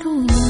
祝你。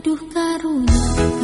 aduh karunia.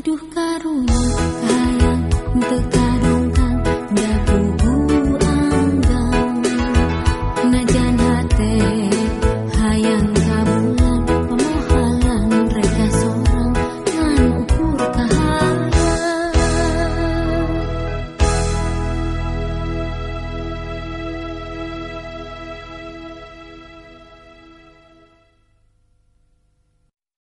Aduh karunia sayang untuk